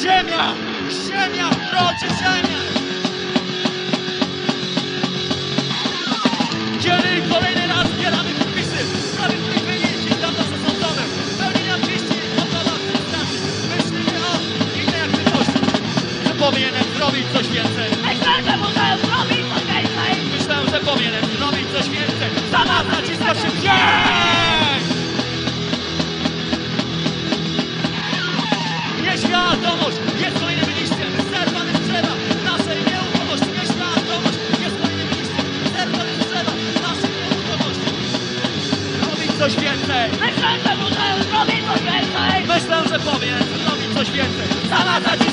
Ziemia! Ziemia! Procie ziemia! Kiedy kolejny raz zbieramy podpisy w sprawie, której wynieśli dawno zasądzone. Pełnienia 200 osoba straszy. Myślimy o innej aktywności. Że powinienem zrobić coś więcej. Myślę, że muszę zrobić coś więcej! Myślę, że powinienem zrobić coś więcej. Coś więcej. Myślę, że muszę zrobić coś więcej! Myślę, że powiem zrobić coś więcej. Za nas naciska